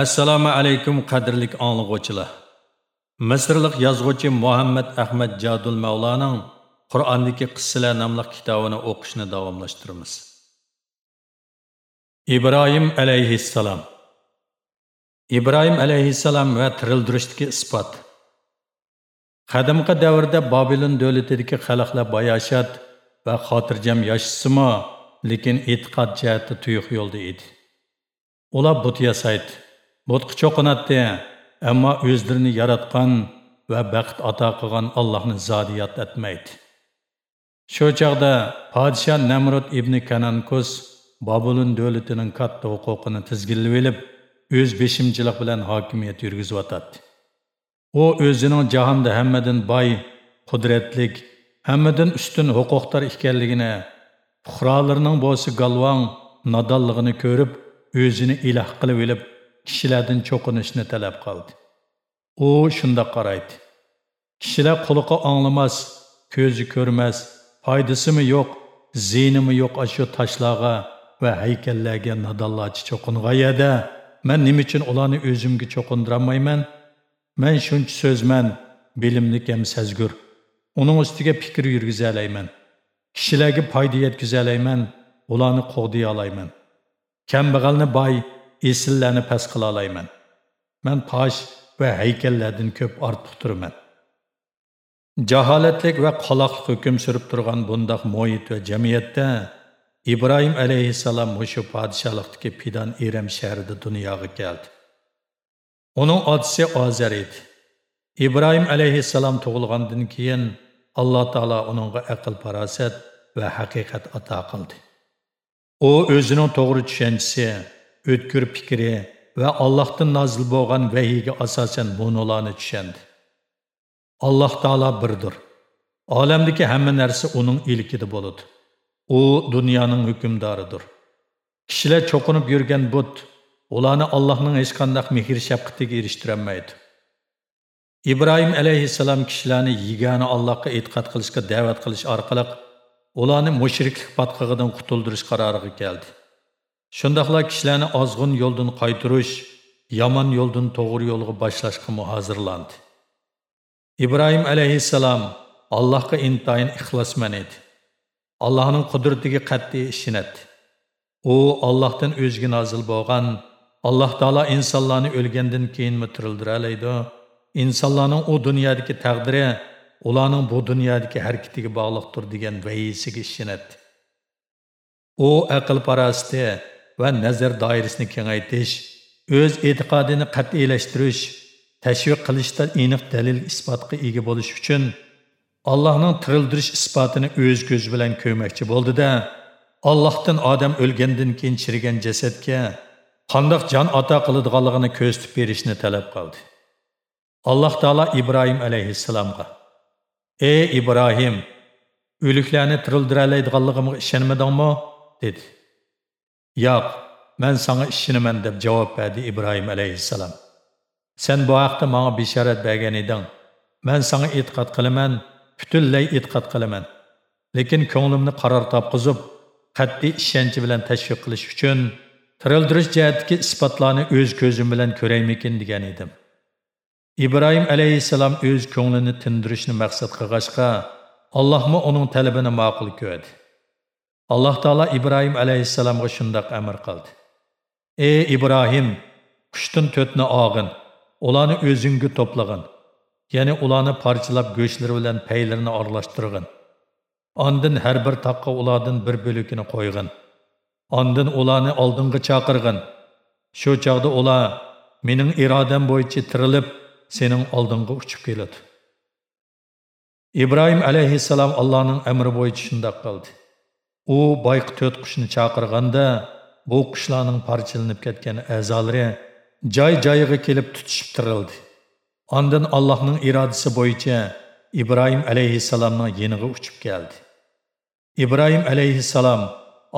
assalomu alaykum qadrlik anglag'uvchilar misrlik yozuvchi muhammad ahmad jadul mavlaning qur'ondagi qissalar nomli kitobini o'qishni davomlashtiramiz. Ibrohim alayhissalom. Ibrohim alayhissalom va tirildirishdagi isbot. Qadimgi davrda bobilon davlatidagi xalqlar bayoshat va xotirjam yashasimi lekin e'tiqod jihati tuyuq yo'lda edi. Ular but yasaydi. Botqı çoqunatdi, ammo o'zlarini yaratgan va baxt ato qilgan Allohni zodiyat etmaydi. Shu chaqda podshoh Namrud ibn Kanankus Babulun davlatining katta huquqini tizginlab olib, o'z beshimchilik bilan hokimiyat yurgizyotadi. U o'zining jahonda hammadan boy, qudratlik, hammadan ustun huquqdor ekanligini, fuqarolarning bo'lsa galvon, nodonligini ko'rib, o'zini iloh qilib olib, kishilardan cho'qinishni talab qildi. U shunda qaraydi kishilar quliqi anglamas ko'zi ko'rmas foydasimi yo'q ziynimi yo'q ashu toshlarga va haykallarga nadonlarcha cho'qing'ayada man nima uchun ularni o'zimga cho'qindirolmayman? Man shuncha so'zman bilimlik ham sazgur. Uning ustiga fikr yurgizalayman kishilarga foyda yetkazalayman ularni qo'g'diya olayman kambag'alni boy esilləni pəs qıla alaymən. Mən paş və heykəllərdən köp artıq durmən. Cəhalətlik və qalaqlıq hökm sürüb durğan bundaq mühit və cəmiyyətdə İbrahim əleyhissalam məşu padişahlıqdakı Fidan İrəm şəhərində dünyaya gəldi. Onun adısı Azər idi. İbrahim əleyhissalam doğulğandan keyin Allah Taala onunğa aql parasət və həqiqət ata qıldı. O özünün doğru düşüncəsi o'tkir fikri va Allohdan nozil bo'lgan vahiyga asosan bunularni tushundi. Alloh taolo birdir. Olamdagi hamma narsa uning ilkida bo'ladi. U dunyoning hukmdoridir. Kishilar cho'qinib yurgan but, ularni Allohning hech qanday mehr shafqatiga erishtirolmaydi. ibrohim alayhissalom kishilarni yigani allohga e'tiqod qilishga da'vat qilish orqali ularni mushriklik patqig'idan qutuldirish qaroriga keldi Shundaqla kishilarni ozg'un yo'ldan qaytirish, yomon yo'ldan to'g'ri yo'lga boshlashga muhozirlandi. Ibrohim alayhissalom Allohga intayin ixlosman edi. Allohning qudratiga qat'iy ishonadi. U Allohdan o'zga nozil bo'lgan Alloh taolo insonlarni o'lgandan keyin tirildiradi. olaydi. у u dunyodagi taqdiri ularning bu dunyodagi harakatiga bog'liqdir degan vahiysiga ishonadi. U aql parasti va nazar doirasini kengaytirish, o'z e'tiqodini qat'iylashtirish, tashviq qilishda aniq dalil isbotga ega bo'lish uchun Allohning tirildirish isbotini o'z ko'zi bilan ko'rmoqchi bo'ldida Allohdan odam o'lgandan keyin chirigan jasadga qandoq jon ato qiladiganligini ko'rsatib berishni talab qildi. Alloh taolo Ibrohim alayhissalomga: "Ey Ibrohim, o'liklarni tirildira oladiganligimga ishonmadingmi?" dedi. Yo'q, men sana ishinaman deb javob berdi Ibrohim alayhissalom. Sen bu haqda menga bishorat bergan eding. Men sana e'tiqod qilaman, butunlay e'tiqod qilaman. Lekin ko'nglimni qaror topqizib, qat'iy ishonchi bilan tashviq qilish uchun tirildirish jihatidagi isbotlarni o'z ko'zim bilan ko'raymikin degan edim. ibrohim alayhissalom o'z ko'nglini tindirishni maqsad qilg'achqa allohmi uning talabini ma'qul ko'rdi alloh taolo ibrohim alayhissalomga shundoq amr qildi. Ey ibrohim qushdan to'tni og'in ularni o'zingga to'plag'in ya'ni ularni parchalab go'shtlari bilan paylarini aralashtirg'in. Ondin har bir taqqa ulardan bir bo'lakini qo'yg'in. Ondin ularni oldinga chaqirg'in. Shu chog'da ular mening irodam bo'yicha tirilib sening oldinga uchib keladi. Ibrohim alayhissalom allohning amri bo'yicha shundoq qildi. U boyqi to'rt qushni chaqirganda bu qushlarning parchalanib ketgan a'zolari joy joyiga kelib tutishib tirildi. Ondan allohning irodasi bo'yicha ibrohim alayhissalomning yeniga uchib keldi. Ibrohim alayhissalom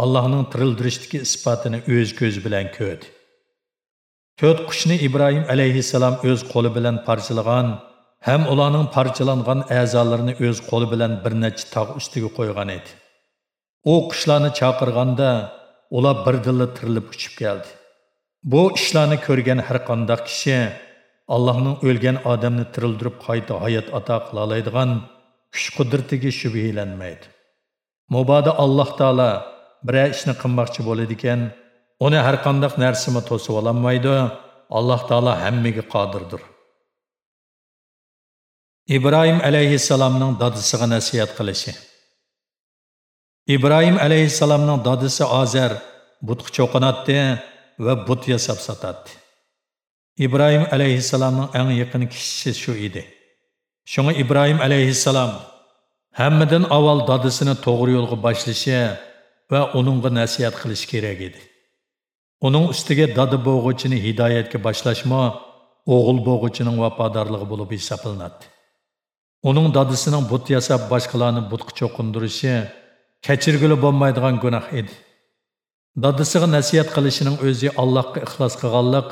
allohning tirildirishdagi isbotini o'z ko'zi bilan ko'rdi. To'rt qushni ibrohim alayhissalom o'z qo'li bilan parchalagan ham ularning parchalangan a'zolarini o'z qo'li bilan bir necha tog' ustiga qo'ygan edi. U qushlarni chaqirganda ular birdilla tirilib uchib keldi. Bu ishlarni ko'rgan har qanday kishi allohning o'lgan odamni tirildirib qayta hayot ato qila oladigan kuch qudratiga shubhalanmaydi mubodo alloh taolo biror ishni qilmoqchi bo'ladi ekan uni har qanday narsami to'sib ololmaydi alloh taolo hammaga qodirdir. Ibrohim alayhissalomning dadisiga nasihat qilishi. Ibrohim alayhissalomning dodisi ozar butqa cho'qinatdi va but yasab sotadi. Ibrohim alayhissalomning eng yaqin kishisi shu edi. Shunga ibrohim alayhissalom hammadan avval dadisini to'g'ri yo'lga boshlashi va uningga nasihat qilish kerak edi. Uning ustiga dodi bo'g'uchini hidoyatga boshlashmi o'g'il bo'g'uchining vafodorligi bo'lib hisoblanadi. Uning dodisining but yasab boshqalarni butqa cho'qindirishi kechirgili bo'lmaydigan gunoh edi. Dadisiga nasihat qilishining o'zi allohga ixlos qilganlik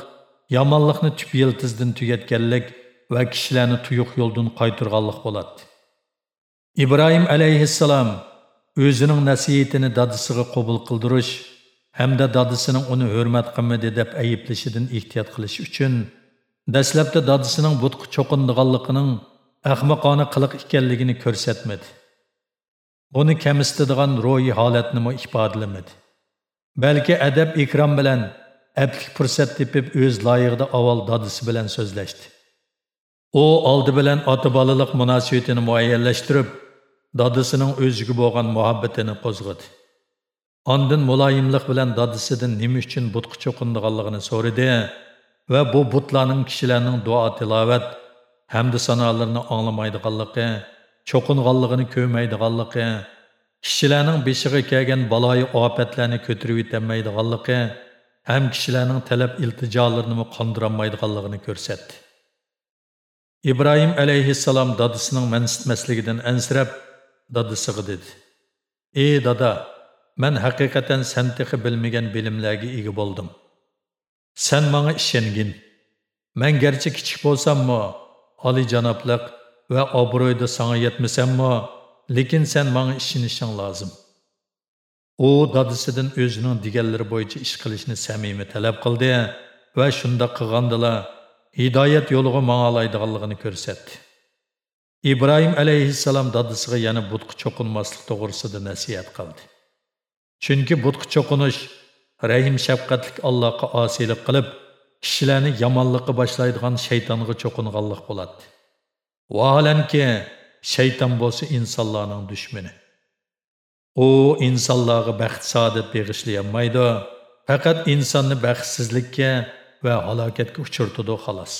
yomonlikni tub yiltizdan tugatganlik va kishilarni tuyuq yo'ldan qaytirganlik bo'ladi. Ibrohim alayhissalom o'zining nasihatini dadisiga qabul qildirish hamda dadisining uni hurmat qilmadi deb ayblashidan ehtiyot qilish uchun dastlabda dadisining butqa cho'qindiganligining ahmoqona qiliq ekanligini ko'rsatmadi. Buni kamsitadigan ro'yi holatnimi ifodalamadi balki adab ikrom bilan aplik fursat tepib o'z loyig'ida avval dadisi bilan so'zlashdi. U oldi bilan ota bolalik munosabatini muayyanlashtirib dadisining o'ziga bo'lgan muhabbatini qo'zg'adi. Ondan muloyimlik bilan dadisidan nima uchun butqa cho'qindiganligini so'radi va bu butlarning kishilarning duo tilovat hamda sanolarni cho'qinganligini ko'maydiganligi, kishilarning beshiga kelgan baloyi ofatlarni ko'tarib yetolmaydiganligi ham kishilarning talab iltijolarini qondirolmaydiganligini ko'rsatdi. ibrohim alayhissalom dadisining mansitmasligidan ansirab dadisiga dedi ey dada man haqiqatan san texi bilmagan bilimlarga ega bo'ldim san manga ishongin man garchi kichik bo'lsammi oliyjanobliq va obro'yda sanga yetmasammi lekin sen manga ishonishing lozim. U dadisidan o'zining deganlari bo'yicha ish qilishni samimiy talab qildi va shunda qilgandilar hidoyat yo'liga mangalaydiganligini ko'rsatdi. Ibrohim alayhissalom dadisiga yana butqa cho'qinmaslik to'g'risida nasihat qildi. Chunki butqa cho'qinish rahim shafqatlik allohga osiylik qilib kishilarni yomonlikqa boshlaydigan shaytonga cho'qinganlik bo'ladi. Vaholanki shayton bo'lsa insonlarning dushmani u insonlarga baxt saodat beg'ishlayolmaydi faqat insonni baxtsizlikka va halokatga uchirtidi xolos.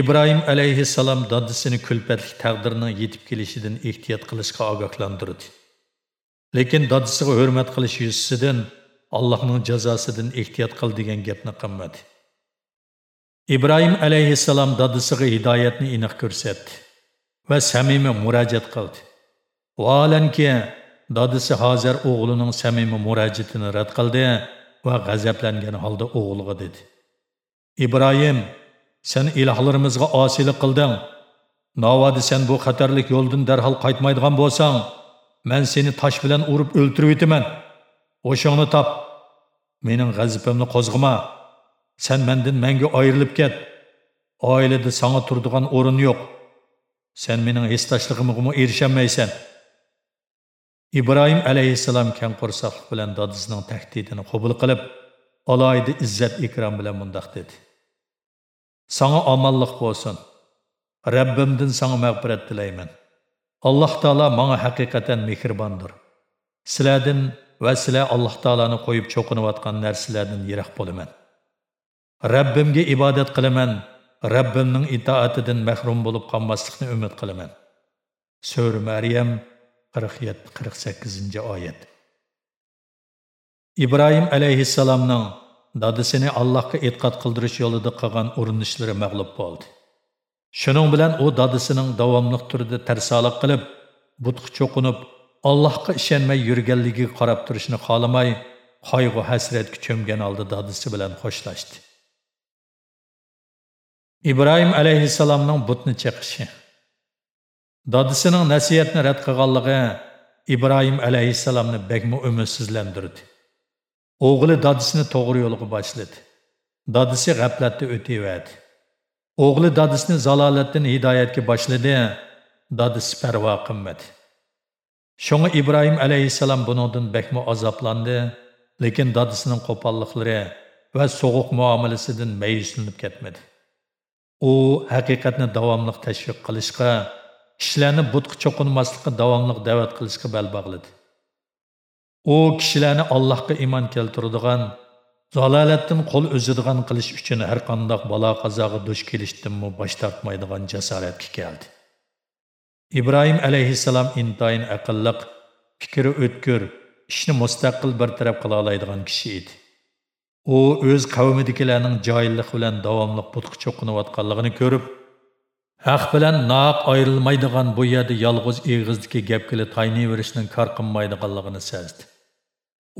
Ibrohim alayhissalom dadisini kulpatlik taqdirning yetib kelishidan ehtiyot qilishga ogohlantirdi. Lekin dadisiga hurmat qilish yuzasidan allohning jazosidan ehtiyot qil degan gapni qilmadi. Ibrohim alayhissalom dadisiga hidoyatni aniq ko'rsatdi va samimiy murojaat qildi. Vaholanki dadisi hozir o'g'lining samimiy murojaatini rad qildi va g'azablangan holda o'g'liga dedi. Ibrohim sen ilohlarimizga osiylik qilding. Navodi sen bu xatarlik yo'ldan darhol qaytmaydigan bo'lsang man seni tosh bilan urib o'ltirib etaman o'shingni top. Mening g'azabimni qo'zg'ama. Sen mendin menge ayrilib ket Ailede sana turadigan orun yo'q sen mening hesdoshligimga erisholmaysan ibrohim aleyhisselam ken korsaklık bilan dadısının tahdidini qabul qilib alaydı izzat ikrom bilan mundoq dedi Sana amallık bo'lsin. Rabbimdan sana mag'firat tilayman. Alloh taolo menga haqiqatan mehribondir. Sizlardan va Allah Alloh koyup qo'yib cho'qinayotgan narsalardan yiroq bo'laman. Rabbimga ibodat qilaman. Rabbimning itoatidan mahrum bo'lib qolmaslikni umid qilaman. Sura Maryam 47-48 oyat. Ibrohim alayhissalomning dadisini Allohga e'tiqod qildirish yo'lida qilgan urinishlari mag'lub bo'ldi. Shuning bilan u dadisining davomli turida tarsalik qilib, butqa cho'qinib, Allohga ishonmay yurganligiga qarab turishni xohlamay, qayg'u hasratga cho'mgan holda dadisi bilan xo'shlashdi. Ibrohim alayhissalomning butni chiqishi dodisining nasihatni rad qilganligi ibrohim alayhissalomni bakmi umidsizlantirdi o'g'li dodisini to'g'ri yo'lga boshladi. Dodisi g'aflatda o'tayverdi o'g'li dodisini zalolatdan hidoyatga boshladi. Dodisi parvo qilmadi. Shunga ibrohim alayhissalom buningdan bakmo azoblandi lekin dodisining qo'polliqlari va so'g'uq muomalasidan mayuslanib ketmadi. U haqiqatni davomli tashviq qilishga kishilarni butqa cho'qinmaslikqa davomli da'vat qilishga bal bog'ladi u kishilarni allohga iymon keltiradigan zalolatdan qo'l uzadigan qilish uchun har qandoq balo qazoga duch kelishdanmi bosh tortmaydigan jasoratga keldi. Ibrohim alayhissalom intoyin aqlliq fikri o'tkir ishni mustaqil bir taraf qila oladigan kishi edi. U o'z qavmidikilarning joyillik bilan davomli butqa cho'qinayotganligini ko'rib haq bilan noq ayrilmaydigan bu yerda yolg'iz eg'izdagi gapkili taynayverishning kor qilmaydiganligini sezdi.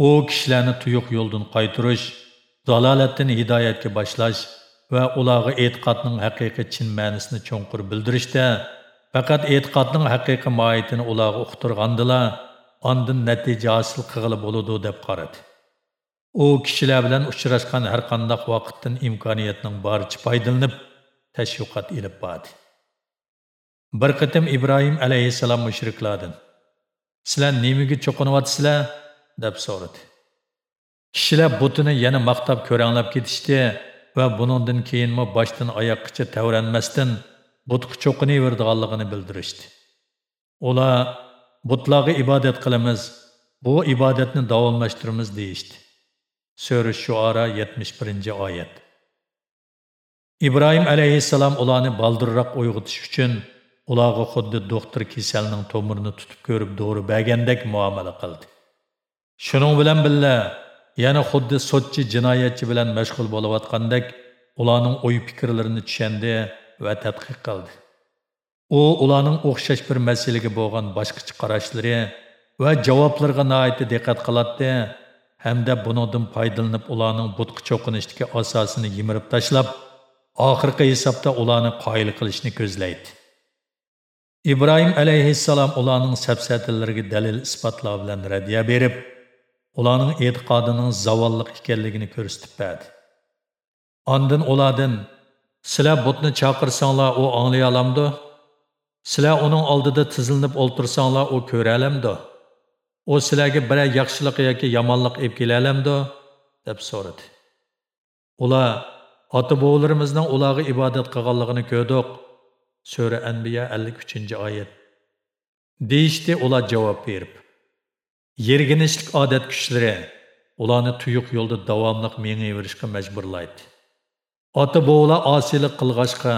U kishilarni tuyuq yo'ldan qaytirish zalolatdan hidoyatga boshlash va ularga e'tiqodning haqiqiy chin ma'nisini cho'nqur bildirishda faqat e'tiqodning haqiqiy mohiyatini ularga uqtirgandila ondan natija hosil qilg'ili bo'ludi deb qaradi. U kishilar bilan uchrashgan har qandaq vaqtdan imkoniyatning boricha foydalanib tashviqot ilib bordi bir qatim ibrohim alayhissalom mushriklardan sizlar nimaga cho'qinyapsizlar deb so'radi. Kishilar butini yana maqtab ko'ranglab ketishdi va buningdan keyinmi boshdan oyoqqacha tavranmasdan butqa cho'qinaverdiganligini bildirishdi. Ular butlarga ibodat qilamiz bu ibodatni davomlashtiramiz deyishdi. Sura Shuara 71 oyat. İbrahim alayhissalom ularni baldirroq uyg'otish uchun ularga xuddi doktor kasalning tomirini tutib ko'rib dori bergandek muomala qildi. Shuning bilan billa yana xuddi sotchi jinoyatchi bilan mashg'ul bo'layotgandek ularning o'y fikrlarini tushundi va tadqiq qildi. U ularning o'xshash bir masalaga bo'lgan boshqacha qarashlari va javoblarga nihoyatda diqqat qiladi hamda buningdan foydalanib ularning butqa cho'qinishdagi asosini yimirib tashlab oxirgi hisobda ularni qoyil qilishni ko'zlaydi. Ibrohim alayhissalom ularning safsatilariga dalil isbotlar bilan raddiya berib ularning e'tiqodining zavolliq ekanligini ko'rsatib berdi. Ondin ulardan sizlar butni chaqirsanglar u anglay olamdi sizlar uning oldida tizilinib o'ltirsanglar u ko'ra olamdi u sizlarga biror yaxshilik yoki yomonlik olib kelalamdi deb so'radi. Ular ota bovlarimizning ularga ibodat qilganligini ko'rdik sura anbiya 53 oyat. Deyishdi ular javob berib. Yerginishlik odat kuchlari ularni tuyuq yo'lda davomli mengayverishga majburlaydi. Ota bovlar osiylik qilg'achqa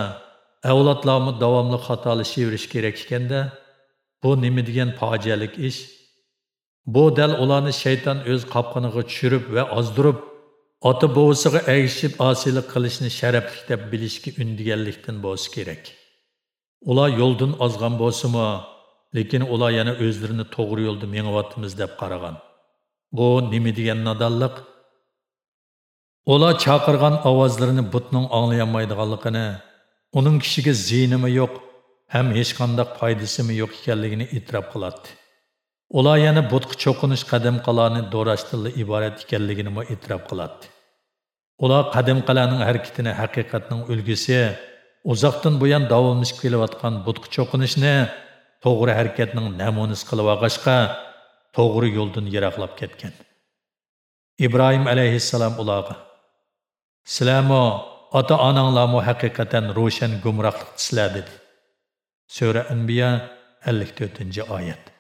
avlodlarni davomli xatolashaverish kerak ekanda bu nima degan fojialik ish? Bu dal ularni shayton o'z qopqiniga tushirib va ozdirib, ota bovisiga ergishib osiylik qilishni sharafli deb bilishga undiganlikdan bo'lsa kerak. Ular yo'ldan ozgan bo'lsa-mu, lekin ular yana o'zlarini to'g'ri yo'lda mengyapmiz deb qaragan. Bu nima degan nadonlik? Ular chaqirgan ovozlarini butning anglayolmaydiganligini, uning kishiga ziynimi yo'q, ham hech qanday foydasimi yo'q ekanligini e'tirof qiladi. Ular yana butqa cho'qinish qadimqalarni do'rashdan iborat ekanligini e'tirof qiladi. Ular qadimqalarning harakatini haqiqatning ulgisi, uzoqdan buyon davomlashib kelayotgan butqa cho'qinishni to'g'ri harakatning namunasi qilib olg'ashqa to'g'ri yo'ldan yiroqlab ketgan. ibrohim alayhissalom ularga sizlarmi ota onanglarmi haqiqatan ro'shan gumrohlikdasizlar dedi sura anbiya 54 oyat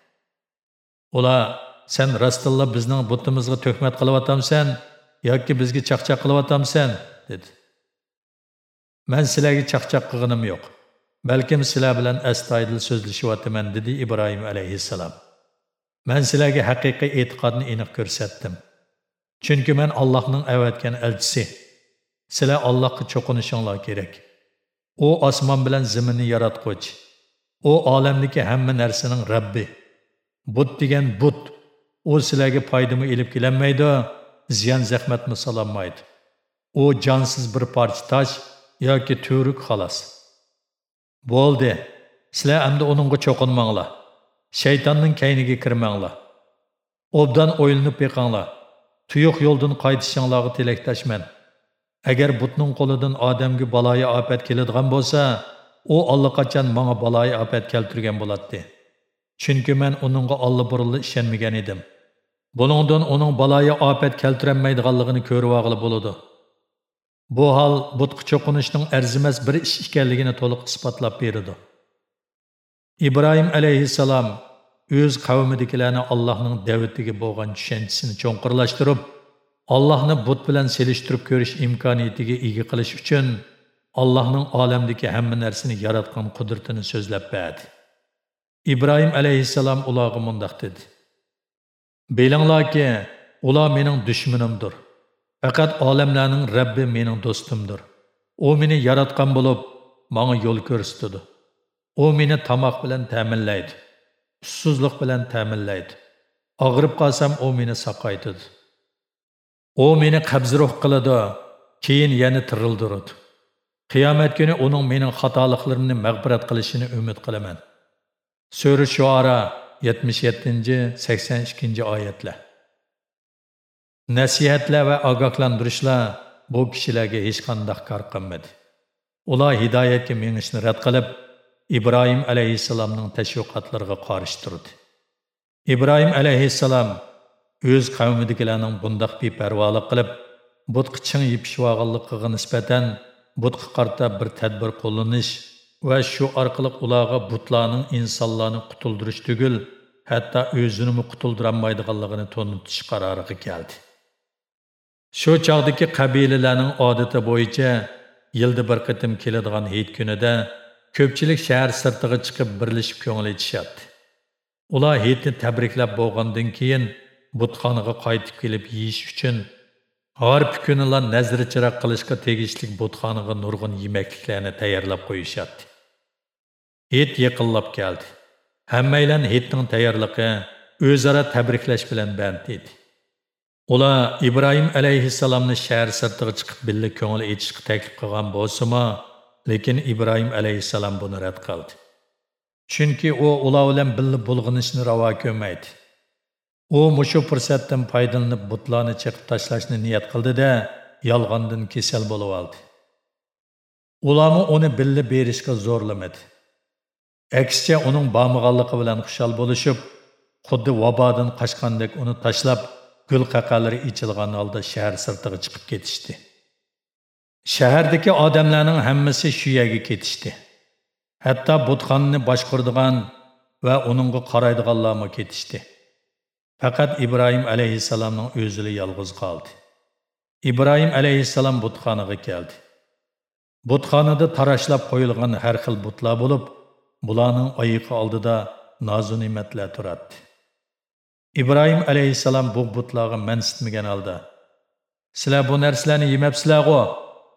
Ola, sen rastilla bizning butimizga tuhmat qilyaptamsan yoki bizga chaqchaq qilyaptamsan dedi. Men sizlarga chaqchaq qilganim yo'q. Balkim sizlar bilan astoydil so'zlashyapman dedi Ibrohim alayhissalom. Men sizlarga haqiqiy e'tiqodni aniq ko'rsatdim. Chunki men Allohning avatgan elchisi. Sizlar Allohga cho'qinishinglar kerak. U osmon bilan zaminni yaratquvchi. U olamdagi hamma narsaning Rabbi. But degan but, u sizlarga foydami elib kelanmaydi, ziyon zahmatmi sololmaydi. U jonsiz bir parcha tosh yoki to'ruk xolos. Bo'ldi. Sizlar endi uningga cho'qinmanglar. Shaytonning kayniga kirmanglar. Obdan o'ylinib beqanglar. Tuyuq yo'ldan qaytishinglarga tilakdoshman. agar butning qo'lidan odamga baloyi ofat keladigan bo'lsa u allaqachon manga baloyi ofat keltirgan bo'ladi chunki men uningga allaburilla ishonmagan edim. Buningdan uning baloyi ofat keltirolmaydiganligini ko'rib olg'ili bo'ladi bu hol butqa cho'qinishning arzimas bir ish ekanligini to'liq isbotlab berdi ibrohim alayhissalom o'z qavmidikilarni allohning da'vatiga bo'lgan tushanchisini cho'nqirlashtirib allohni but bilan selishtirib ko'rish imkoniyatiga ega qilish uchun allohning olamdagi hamma narsani yaratgan qudratini so'zlab berdi. Ibrohim aleyhisselam ulağı mundaq dedi. Beylanglar ki, ula mening dushmanimdir. Faqat alemlerinin rabbi mening do'stimdir. U meni yaratgan bo'lib bana yo'l ko'rsatadi u meni tamak bilan ta'minlaydi ussizlik bilan ta'minlaydi. Og'rib qolsam u meni saqaytadi u meni qabziruh qiladi keyin yana tırıldırıdı. qiyomat kuni uning mening xatoliklarimni mag'firat qilishini umid qilaman. Sura shuara 77-82 oyatlar. Nasihatlar va ogohlantirishlar bu kishilarga hech qanday kor qilmadi. Ular hidoyatga mengishni rad qilib ibrohim alayhissalomning tashviqotlariga qarshi turdi. Ibrohim alayhissalom o'z qavmidagilarning bundoq beparvolik qilib butqa ching yipishib nisbatan butqa qarta bir tadbir qo'llanish va shu orqali ularga butlarning insonlarni qutuldirish tugul hatto o'zini qutuldirolmaydiganligini to'nitish qaroriga keldi. Shu chog'dagi qabilalarning odati bo'yicha yilda bir qatim keladigan hayit kunida ko'pchilik shahar sirtiga chiqib birlashib ko'ngil aytishadi ular hayitni tabriklab bo'lgandan keyin butxonaga qaytib kelib yeyish uchun har kunilar nazri chiroq qilishga tegishli butxonaga nurg'un yemakliklarni tayyorlab qo'yishadi. Hit yaqinlab keldi. Hammaylan hitning tayyorligi o'zaro tabriklash bilan band edi ular ibrohim alayhissalomni shahar sirtiga chiqib billa ko'ngil aytishga taklif qilgan bo'lsimi lekin ibrohim alayhissalom buni rad qildi. Chunki u ular bilan billa bulg'inishni ravo ko'rmaydi. U mushu fursatdan foydalanib butlarni chiqib tashlashni niyat qildida yolg'ondan kasal bo'lib oldi. Ularni uni billa berishga zo'rlamadi. Әксіче оның бамығалықы білән құшал болышып, құдды вабадын қашқандек оны ташлап, гүл қақалары ичілған алды шәр сыртығы чықып кетішті. Шәһәрдегі адамларның һәммәсе шүйәге кетішті. Хәтта бұтханны башқұрдыған вә оныңғы қарайдығалламы кетішті. Фақат İbrahim әлейхиссаламның өзілі ялғыз қалды. İbrahim әлейхиссалам бұтханыға келді. Бұтханыды тарашылап қойылған һәр хил бұтла болып, bularning oyiqi oldida nozu ne'matlar turadi ibrohim alayhissalom bu butlarga mansitmagan holda sizlar bu narsalarni yemabsizlarg'u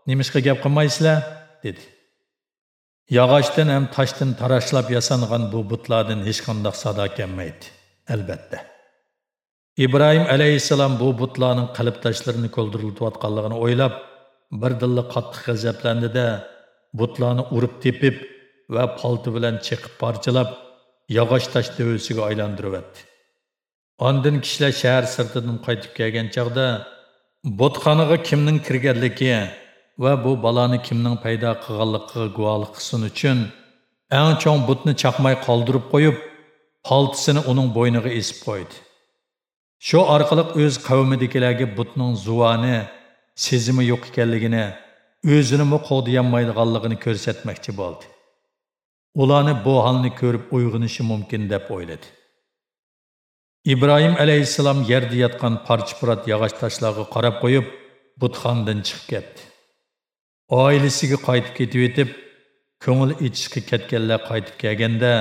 nimishqa gap qilmaysizlar? dedi. Yog'ochdan ham toshdan tarashlab yasangan bu butlardan hech qanday sado kelmaydi albatta. Ibrohim alayhissalom bu butlarning qalb tashlarini ko'ldiriltayotganligini o'ylab bir birdilla qattiq g'azablandida butlarni urib tepib va palti bilan chiqib parchalab yog'och tosh dovisiga aylantiryapti Ondan kishilar shahar sirtidan qaytib kelgan chog'da botxonaga kimning kirganligi va bu baloni kimning paydo qilganligiga guvohlik qilsin uchun eng cho'ng butni chaqmay qoldirib qo'yib, paltisini uning bo'yniga esib qo'ydi. Shu orqali o'z qavmidagilarga butning zuvoni, sezimi yo'q ekanligini, o'zini qo'diyolmaydiganligini ko'rsatmoqchi bo'ldi. Ularni bu holni ko'rib uyg'onishi mumkin deb o'yladi. ibrohim alayhissalom yerda yotgan parcha purat yog'och toshlarga qarab qo'yib butxondan chiqib ketdi oilasiga qaytib ketib etib ko'ngil ichishga ketganlar qaytib kelganda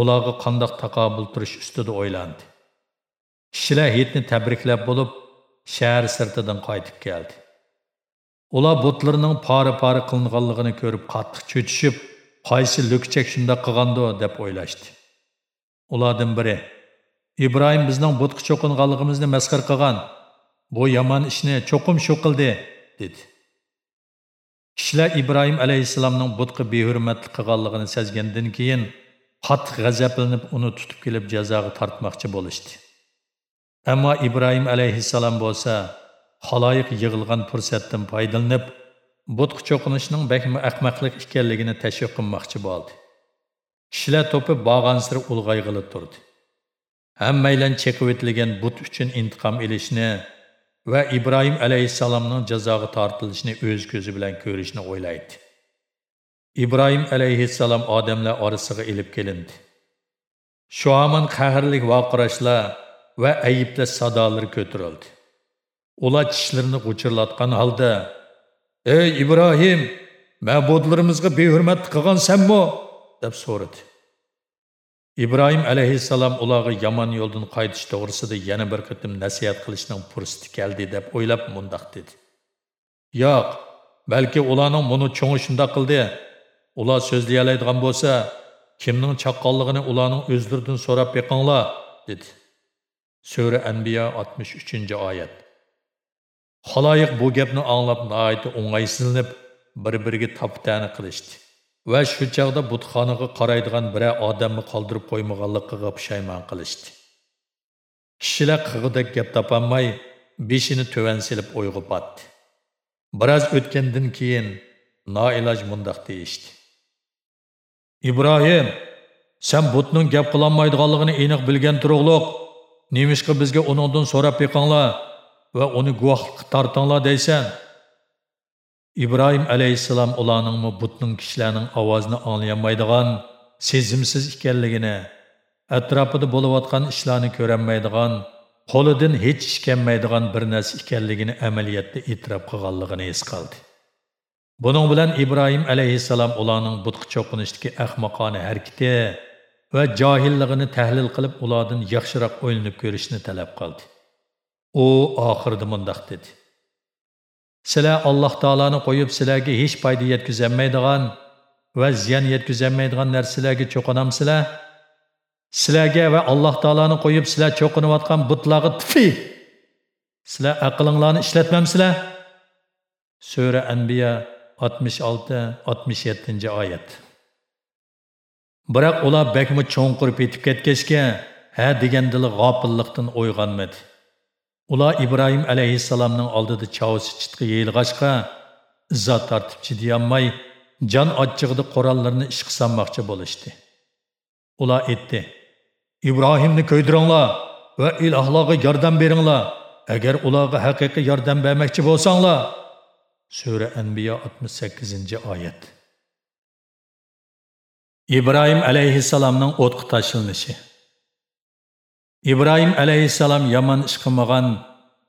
ularga qandoq taqobil turish ustida o'ylandi kishilar hitni tabriklab bo'lib shahar sirtidan qaytib keldi ular butlarning pora pora qilinganligini ko'rib qattiq cho'chishib qaysi lo'kichak shundoq qilgandi deb o'ylashdi. Ulardan biri ibrohim bizning butqa cho'qinganligimizni masxar qilgan bu yomon ishni cho'qim shu qildi dedi. Kishilar ibrohim alayhissalomning butqa behurmatlik qilganligini sezgandan keyin qattiq g'azablanib uni tutib kelib jazoga tortmoqchi bo'lishdi. Ammo ibrohim alayhissalom bo'lsa haloyiq yig'ilgan fursatdan foydalanib butqa cho'qinishning bakmi ahmoqlik ekanligini tashviq qilmoqchi bo'ldi. Kishilar to'pi borgan siri ulg'ayg'ili turdi. Hammaylan cheqib o'tilgan but uchun intiqom ilishni va ibrohim alayhissalomning jazoga tortilishini o'z ko'zi bilan ko'rishni o'ylaydi. Ibrohim alayhissalom odamlar orasiga ilib kelindi. Shu omon qahrlik voqirashlar va ayiblash sadolari ko'tarildi. Ular tishlarini g'uchirlatgan holda ey ibrohim ma'budlarimizga behurmat qilgan sanmi deb so'radi ibrohim alayhissalom ularga yomon yo'ldan qaytish to'g'risida yana bir qatim nasihat qilishning fursati keldi deb o'ylab mundoq dedi. Yo'q balki ularning buni cho'ngi shundoq qildi ular so'zlayalaydigan bo'lsa kimning chaqqonligini ularning o'zlaridan so'rab beqinglar dedi. Sura anbiya 63 oyat Xaloyiq bu gapni anglab nihoyat o'ng'aysizlanib, bir-biriga taptani qilishdi. Va shu chaqda butxonaga qaraydigan biror odamni qoldirib qo'ymaganligiga pushaymon qilishdi. Kishilar qig'idek gap topolmay, beshini tuvan silib o'yg'ib. Biroz o'tgandan keyin noiloj mundoq deyishdi. Ibrohim, sen butning gap qilolmaydiganligini aniq bilgan turug'liq, nemishqa bizga uningdan so'rab beqinglar? Va uni guvohlikqa tortinglar deysan. Ibrohim alayhissalom ularningmi butning kishilarning ovozini anglayolmaydigan sezimsiz ekanligini atrofida bo'layotgan ishlarni ko'rolmaydigan qo'lidan hech ish kelmaydigan bir narsa ekanligini amaliyotda e'tirof qilganligini es qildi. Buning bilan ibrohim alayhissalom ularning butqa cho'qinishdagi ahmoqona harakati va johilligini tahlil qilib ulardan yaxshiroq o'ylanib ko'rishni talab qildi. U oxirida mundoq dedi. Sizlar alloh taoloni qo'yib sizlarga hech foyda yetkazolmaydigan va ziyon yetkazolmaydigan narsalarga cho'qinamsizlar? Sizlarga va alloh taoloni qo'yib sizlar cho'qinayotgan butlarga tfi sizlar aqlinglarni ishlatmamsizlar? Sura anbiya 66-67 oyat. Biroq ular bakmi cho'nqirib yetib ketgachga ha degandili g'ofillikdan o'yg'onmadi Ular ibrohim aleyhisselamның oldida чаусы chitqi yeyilğaşqa izzat tartib chidiyolmay jon ochchig'ida qurollarni ishqa solmoqchi bo'lishdi. Ular aytdi ibrohimni ko'ydiringlar va ilohlarga yordam beringlar. Agar ularga haqiqiy yordam bermoqchi bo'lsanglar. Sura anbiyo 68 oyat. Ibrohim alayhissalomning o'tqa tashlanishi ibrohim alayhissalom yomon ish qilmagan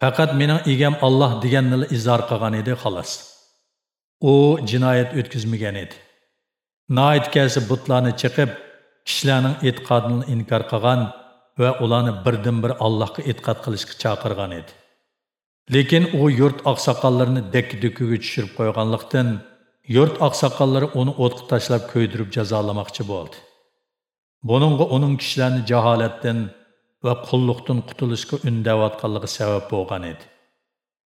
faqat mening egam olloh deganni izhor qilgan edi xolos. U jinoyat o'tkazmagan edi. Noitkasi butlarni chiqib kishilarning e'tiqodini inkor qilgan va ularni birdan bir allohga e'tiqod qilishga chaqirgan edi. Lekin u yurt oqsoqollarini dakki dukiga tushirib qo'yganlikdan yurt oqsoqollari uni o'tqa tashlab ko'ydirib jazolamoqchi bo'ldi. Buningga uning kishilarni jaholatdan va qulluqdan qutulishga undayotganligi sabab bo'lgan edi.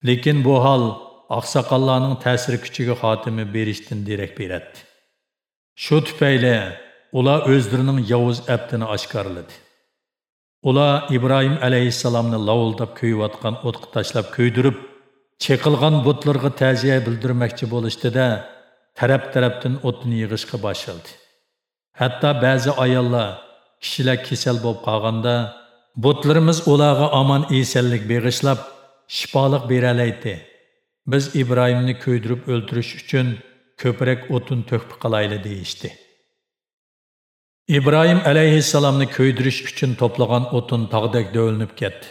Lekin bu hol oqsoqollarning ta'sir kuchiga xotimi berishdan derak beradi shu tufayli ular o'zlarining yovuz abdini oshkorladi. Ular ibrohim alayhissalomni lovuldab kuyayotgan o'tqa tashlab kuydirib cheqilgan butlarga ta'ziya bildirmoqchi bo'lishdida taraf tarafdan o'tni yig'ishga boshladi. Hatto ba'zi ayollar kishilar kasal bo'lib qolganda Butlarımız ularga aman iyisellik beg'ishlab, shifolik beralaydi. Biz Ibrohimni ko'ydirib öldürüş uchun ko'proq o'tin tökpü kalaylı deyişti. Ibrohim alayhissalomni ko'ydirish uchun to'plagan o'tin tog'dek do'linib ketdi.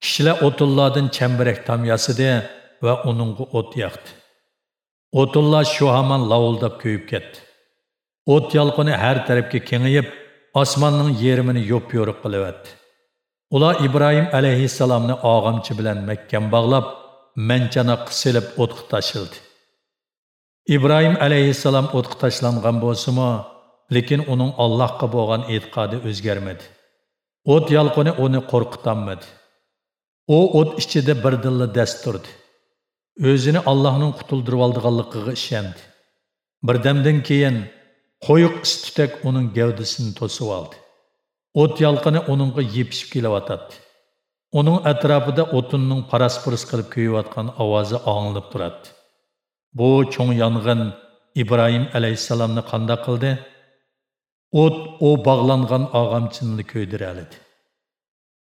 Kishilar otulladın chambarak tam yasıdı va uningga o't yaktı. O'tinlar şu haman lavuldab ko'yib ketdi. O't yalqını har tarafga kengayib, osmonning yerimini yo'p-yo'riq qilyapti. Ular İbrahim alayhissalomni og'amchi bilan mahkam bog'lab, manchanoqqa silib o'tqa tashildi. İbrahim aleyhisselam o'tqa tashlangan bo'lsa-mu, lekin uning Allohga bo'lgan e'tiqodi o'zgarmadi. O't yalqini uni qo'rqitamadi. U o't ichida bir dilla dasturdi. O'zini Allohning qutuldirib oldiganligiga ishondi. Birdamdan keyin qo'yiq istitak uning gavdasini to'sib oldi. O't yalqini uningga yepishib kelyotadi uning atrofida o'tinning paras-puras qilib kuyayotgan ovozi anglanib turadi bu cho'ng yong'in ibrohim alayhissalomni qanda qildi? O't u bog'langan og'amchinni ko'ydiralidi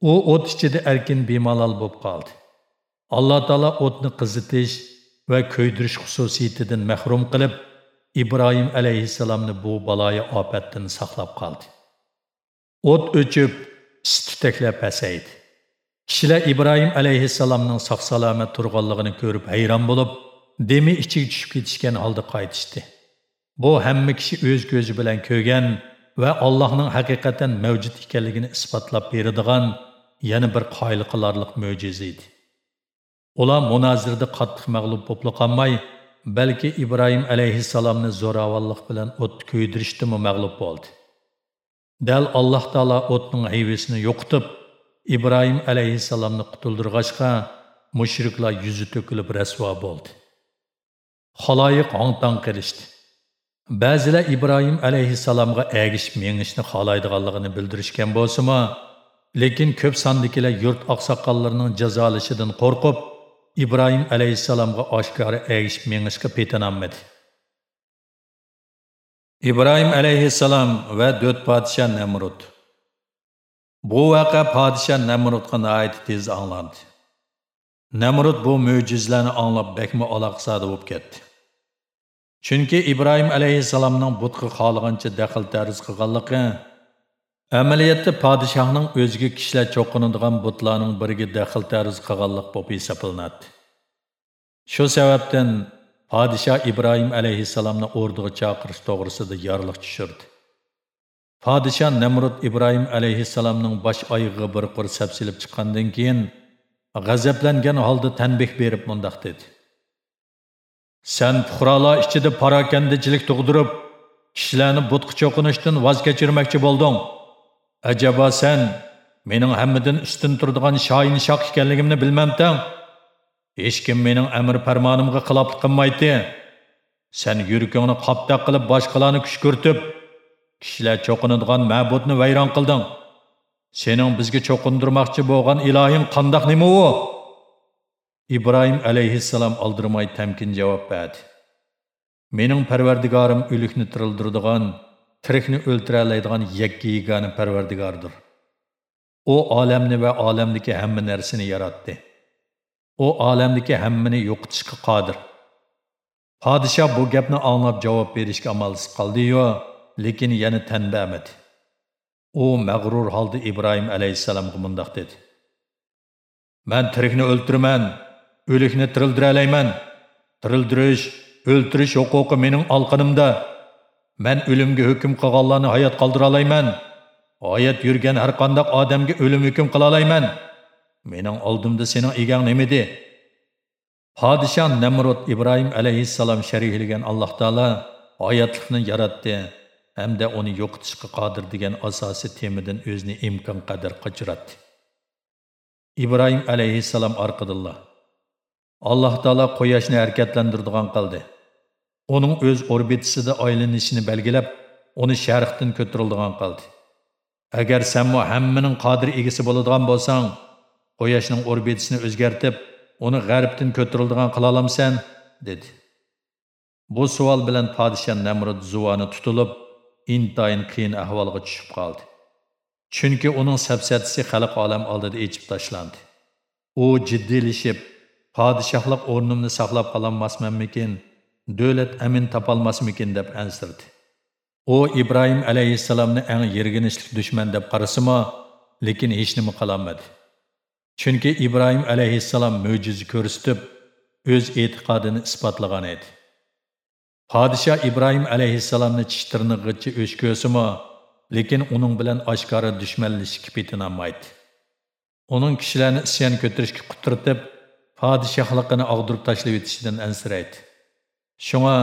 u o't ichida erkin bemalol bo'lib qoldi alloh taolo o'tni qizitish va ko'ydirish xususiyatidan mahrum qilib ibrohim alayhissalomni bu baloyi ofatdan saqlab qoldi o't o'chib istutaklab pasaydi. Kishilar ibrohim alayhissalomning sog' salomat turganligini ko'rib hayron bo'lib demi ichiga tushib ketishgan holda qaytishdi. Bu hamma kishi o'z ko'zi bilan ko'rgan va allohning haqiqatan mavjud ekanligini isbotlab beradigan yana bir qoyil qilarliq mo'jiza edi. Ular munozirda qattiq mag'lub bo'lib qolmay balki ibrohim alayhissalomni zo'ravonlik bilan o't kuydirishdimi mag'lub bo'ldi. Dal alloh taolo o'tning hayvisini yo'qitib ibrohim alayhissalomni qutuldirg'achqa mushriklar yuzi to'kilib rasvo bo'ldi xaloyiq hongtong qilishdi ba'zilar ibrohim alayhissalomga agishib mengishni xohlaydiganligini bildirishgan bo'lsimi lekin ko'p sondikilar yurt oqsoqollarining jazolashidan qo'rqib ibrohim alayhissalomga oshkora agishib mengishga petanolmadi ibrohim alayhissalom va do't podsha namrud. Bu vaqa podsha namrudga nihoyat tez anglandi. Namrud bu mo'jizlarni anglab bakmi aloqasada bo'lib ketdi. Chunki ibrohim alayhissalomning butqa xohlagancha daxl tarz qilganligi amaliyotda podshohning o'ziga kishilar cho'qinadigan butlarning biriga daxl tarz qilganlik bo'lib hisoblanadi. Shu sababdan podshoh ibrohim alayhissalomni o'rniga chaqirish to'g'risida yorliq tushirdi podshoh namrud ibrohim alayhissalomning bosh oyig'iga bir qur sapsilib chiqqandan keyin g'azablangan holda tanbeh berib mundoq dedi Sen puhralar ichida parokandichilik tug'dirib, kishilarni butqa cho'qinishdan voz kechirmoqchi bo'lding. Ajaba sen mening hammadan ustun turadigan shoyin shoq ekanligimni bilmamdan? Hech kim mening amr farmonimga xiloflik qilmaydi. Sen yuragingni qoptaq qilib boshqalarni kushkurtib kishilar cho'qinadigan ma'budni vayron qilding. Sening bizga cho'qindirmoqchi bo'lgan ilohing qandoq nima u? ibrohim alayhissalom oldirmay tamkin javob berdi mening parvardigorim o'likni tirildiradigan tirikni o'ltiralaydigan yakka yegona parvardigordir u olamni va olamdagi hamma narsani yaratdi u olamdagi hammani yo'qitishga qodir. Podshoh bu gapni anglab javob berishga amalsiz qoldiyu lekin yana tanbamidi u mag'rur holda ibrohim alayhissalomga mundoq dedi. Man tirikni o'ldiraman o'likni tirildiralayman tirildirish o'ltirish huquqi mening olqinimda. Man o'limga hukm qilganlarni hayot qoldira olayman oyat yurgan har qandoq odamga o'lim hukm qila olayman mening oldimda sening egang nimadi podshoh namrud ibrohim alayhissalom sharihlagan alloh taolo oyatlikni yaratdi hamda uni yo'qotishga qodir degan asosiy temadan o'zini imkon qadar qochiratdi. Ibrohim alayhissalom orqadillah alloh taolo quyoshni harakatlantiradigan qildi. Uning o'z orbitasida aylanishini belgilab uni sharqdan ko'tariladigan qildi. Agar sanmu hammaning qodir egasi bo'ladigan bo'lsang quyoshning orbitasini o'zgartib uni g'arbdan ko'tariladigan qila olamsan dedi bu savol bilan podshoh namrud zuvoni tutilib intayin qiyin ahvolga tushib qoldi chunki uning safsatisi xalq olam oldida echib tashlandi u jiddiylashib podshohlik o'rnimni saqlab qololmasmanmikin, davlat amin topolmasmikin deb ansirdi. U Ibrohim alayhissalomni eng yerginishlik dushman deb qarasimi, lekin hech nima qilolmadi. Chunki Ibrohim alayhissalom mo'jiza ko'rsatib, o'z e'tiqodini isbotlagan edi. Padişah Ibrohim alayhissalomni tishtirnig'icha o'shko'simi, lekin uning bilan oshkora dushmanlashib ketinolmaydi. Uning kishilarni isyon ko'tarishga qutirtib, padişahlıqını ağdırıb taşlayıb etishidan ansiraydi. Shunga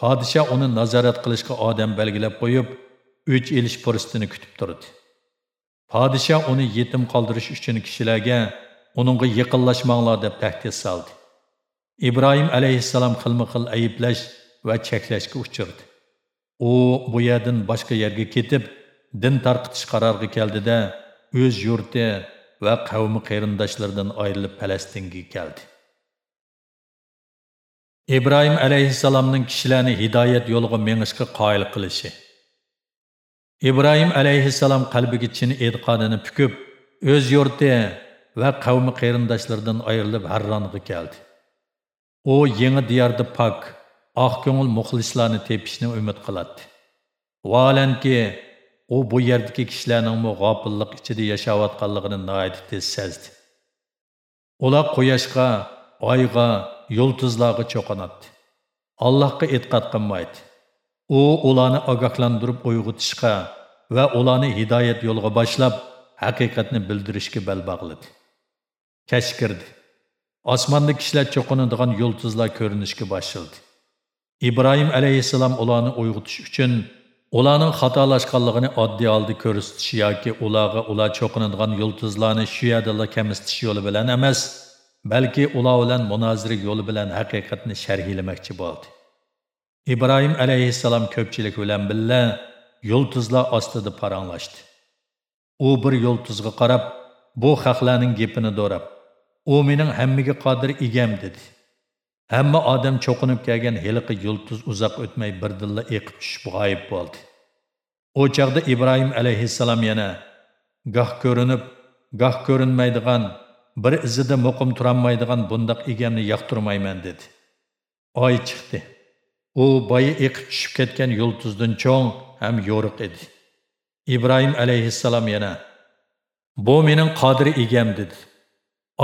padişah uni nazorat qilishga odam belgilab qo'yib, o'ch elish fursatini kutib turdi. Padişah uni yetim qoldirish uchun kishilarga uningga yaqinlashmanglar deb tahdid soldi. İbrahim alayhissalom xilma-xil ayiblash va cheklashga uchirdi. U bu yerdan boshqa yerga ketib, din tarqitish qaroriga keldida, o'z yurti va qavmi qarindoshlaridan ayrilib Falastinga keldi. ibrohim alayhissalomning kishilarni hidoyat yo'liga mengishga qoyil qilishi ibrohim alayhissalom qalbiga chin e'tiqodini pukib o'z yurti va qavmi qarindoshlaridan ayrilib harronga keldi. U yangi diyorda pok oq ko'ngil muxlislarni tepishni umid qiladi. Vaolanki u bu yerdagi kishilarning g'ofillik ichida yashayotganligini noayti tez sezdi. Ular quyoshga oyga yulduzlarga cho'qinadi. Allohga e'tiqod qilmaydi. U ularni ogohlantirib uyg'otishga va ularni hidoyat yo'liga boshlab haqiqatni bildirishga bal bog'ladi. Kech kirdi. Osmonda kishilar cho'qinadigan yulduzlar ko'rinishga boshladi. Ibrohim alayhissalom ularni uyg'otish uchun ularning xatolashganligini oddiy holda ko'rsatish yoki ularga ular cho'qinadigan yulduzlarni shu yerdala kamsitish yo'li bilan emas balki ular bilan munozira yo'li bilan haqiqatni sharhlamoqchi bo'ldi. Ibrohim alayhissalom ko'pchilik bilan birga yulduzlar ostida paranglashdi u bir yulduzga qarab bu haqlarning gapini do'rab u mening hammaga qodir egam dedi. Hamma odam cho'qinib kelgan heliqi yulduz uzoq o'tmay birdilla eqib tushib g'oyib bo'ldi. U chog'da ibrohim alayhissalom yana goh ko'rinib goh ko'rinmaydigan bir izida muqim turolmaydigan bundoq egamni yoqtirmayman dedi. Oy chiqdi. U boyi eqib tushib ketgan yulduzdan cho'ng ham yo'riq edi. Ibrohim alayhissalom yana bu mening qodir egam dedi.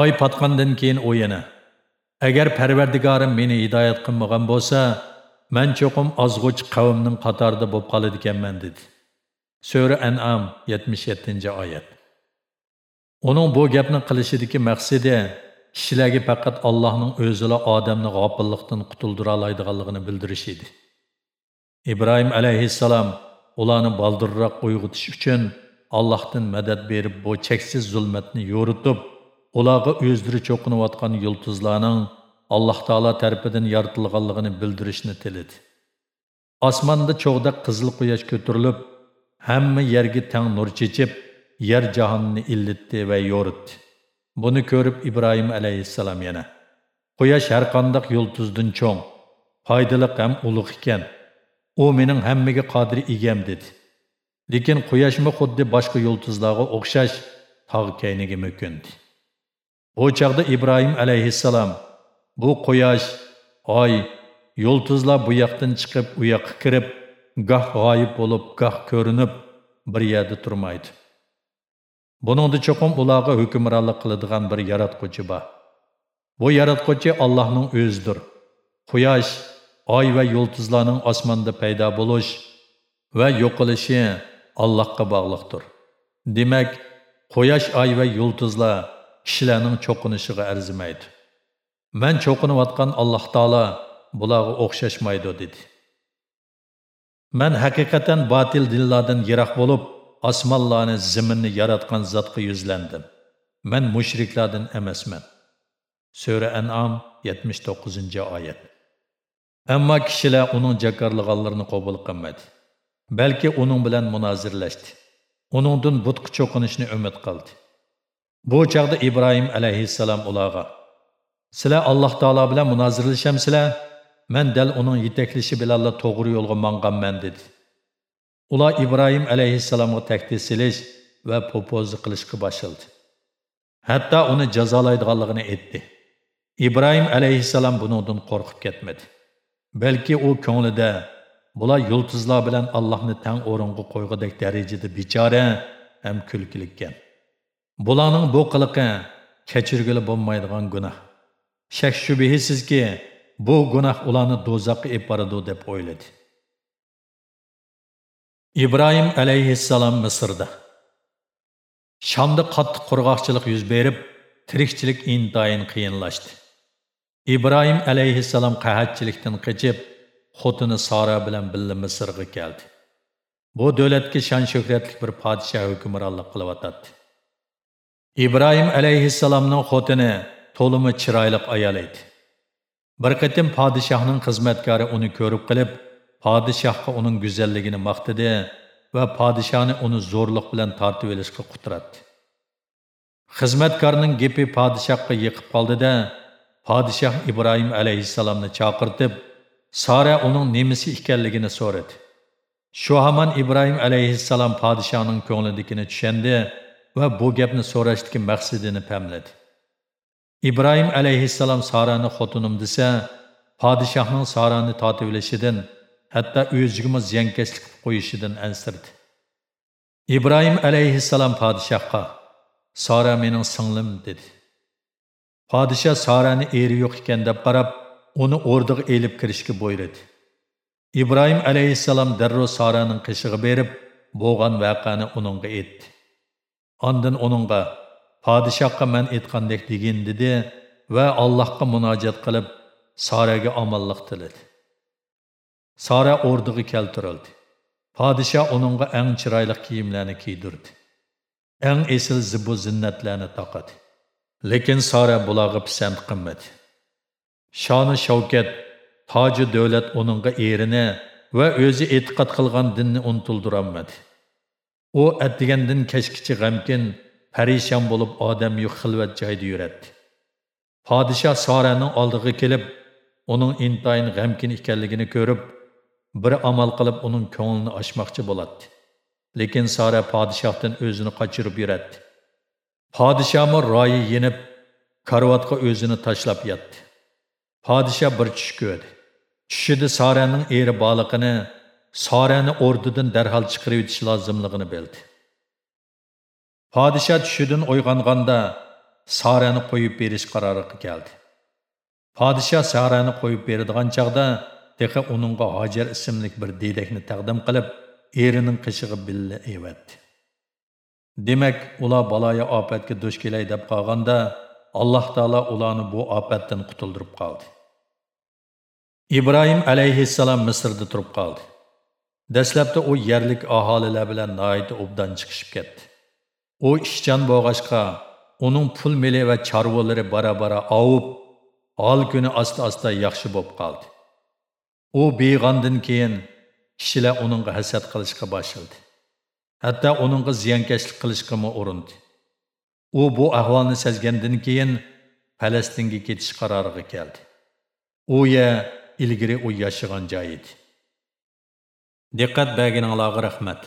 Oy patqandan keyin u yana agar parvardigorim meni hidoyat qilmagan bo'lsa man cho'qim ozg'uch qavmning qatorida bo'lib qoladiganman dedi. Sura an'am 77 oyat. Uning bu gapni qilishidagi maqsadi kishilarga faqat allohning o'zila odamni g'ofillikdan qutuldira oladiganligini bildirish edi ibrohim alayhissalom ularni baldirroq uyg'otish uchun allohdan madad berib bu cheksiz zulmatni yo'ritib ularga o'zlari cho'qinayotgan yulduzlarning alloh taolo tarafidan yoritilganligini bildirishni tiladi. osmonda cho'g'da qizil quyosh ko'tarilib hamma yerga tang nur chechib yer jahonni illitdi va yo'ritdi buni ko'rib ibrohim alayhissalom yana quyosh har qandoq yulduzdan cho'ng foydali ham ulug' ekan. U mening hammaga qodir egam dedi. Lekin quyoshmi xuddi boshqa yulduzlarga o'xshash tog' kayniga mo'kindi bu chaqda ibrohim alayhissalom bu quyosh oy yulduzlar bu yoqdan chiqib u yoqqa kirib goh g'oyib bo'lib goh ko'rinib bir yerda turmaydi. Buningda cho'qim ularga hukmronlik qiladigan bir yaratquchi bor. Bu yaratquchi allohning o'zidir. Quyosh oy va yulduzlarning osmonda paydo bo'lish va yo'qolishi allohga bog'liqdir. Demak quyosh oy va yulduzlar kishilarning cho'qinishiga arzimaydi. Men cho'qinayotgan alloh taolo bularga o'xshashmaydi dedi. Men haqiqatan batil dinlardan yiroq bo'lib osmonlarni zaminni yaratgan zotga yuzlandim. Man mushriklardan emasman. Sura an'am 79 oyat. Ammo kishilar uning jakarlaganlarini qabul qilmadi balki uning bilan munozirlashdi. Uningdan butqa cho'qinishni umid qildi. Bu chog'da ibrohim alayhissalom ularga sizlar alloh taolo bilan munozirlashamsizlar? Man dal uning yetaklashi bilanla to'g'ri yo'lga manganman dedi. Ular ibrohim alayhissalomga tahdid silish va popoz qilishga boshladi hatto uni jazolaydiganligini aytdi. Ibrohim alayhissalom buningdan qo'rqib ketmadi. Balki u ko'nglida bular yulduzlar bilan allohni tang o'ringa qo'ygudek darajada bechora ham kulkilikkan bularning bu qiliqi kechirgili bo'lmaydigan gunoh. Shak shubhisizki bu gunoh ularni do'zaxga ib boradi deb o'yladi. Ibrohim aleyhisselam misrda. Shamda qattiq qurg'oqchilik yuz berib tirikchilik intayin qiyinlashdi. Ibrohim aleyhisselam qahatchilikdan qochib xotini Sara bilan birga misrga keldi. Bu davlatga shon shuhratli bir podshoh hukmronlik qilyotadi ibrohim alayhissalomning xotini to'limi chiroyli ayol edi. Bir qatim podshohning xizmatkori uni ko'rib qilib podshohga uning go'zalligini maqtadi va podshohni uni zo'rliq bilan tortib olishga quturatdi xizmatkorning gapi podshohga yiqib qoldida Padişah ibrohim alayhissalomni chaqirtib, Sara uning nemisi ekanligini so'radi. Shu hamon İbrahim alayhissalom podshohning ko'nglidagini tushundi va bu gapni so'rashdagi maqsadini pamladi. ibrohim alayhissalom Sarani xotinim desa, podshohning Sarani totib olishidan, hatto o'ziga ziyonkashlik qo'yishidan ansirdi. İbrahim alayhissalom podshohga Sara mening singlim dedi. Podshoh Sarani eri yo'q ekan deb qarab, uni o'rniga elib kirishga buyurdi. İbrahim alayhissalom darrov Saraning qishig'i berib, bo'lgan voqeani uningga aytdi. Ondan uningga podshohga men aytgandek degin dedi va Allohga munojat qilib, Saraga omonlik tiladi. Sara o'rniga keltirildi. Podshoh uningga eng chiroyli kiyimlarni kiydirdi. Eng esil zibu zinnatlarni taqadi. Lekin Sara bularga pisand qilmadi. Shoni shavkat, toji davlat uningga erini va o'zi e'tiqod qilgan dinni unutildiramadi. U atdigandan kashkichi g'amkin, parishon bo'lib odam yo'q xilvat joyda yuradi. Падиша Soraning oldiga kelib, uning интайын g'amkin ekanligini ko'rib, bir amal qilib uning ko'nglini ochmoqchi bo'ladi. Lekin Sora podshohdan o'zini qochirib yuradi. podshomi royi yenib, karvatga o'zini tashlab yotdi. Podshoh bir tush ko'rdi. Tushida Soraning eri baliqini, Sorani o'rdidan darhol chiqarib o'tish lozimligini bildi. Podshoh tushidan uyg'onganda Sorani qo'yib berish qaroriga keldi. Podshoh Sorani qo'yib beradigan chog'da deqa uningga Hojar ismli bir dedakni taqdim qilib, erining qishig'i billa evatdi. Demak, ular baloya ofatga duch kelay deb qolganda, Alloh taolo ularni bu ofatdan qutuldirib qoldi. ibrohim alayhissalom Misrda turib qoldi. Dastlabda u yerlik aholilar bilan noyat obdan chiqishib ketdi. U ishchan bo'lg'achqa, uning pul meli va chorvalari bara-bara ovib, hol kuni asta-asta yaxshi bo'lib qoldi. U beg'ondan keyin kishilar uningga hasad qilishga boshladi. Hatto uningga ziyonkashlik qilishga urindi. U bu ahvolni sezgandan keyin Falastinga ketish qaroriga keldi. U ya ilgari u yashagan joy edi. Diqqat berganinglarga rahmat.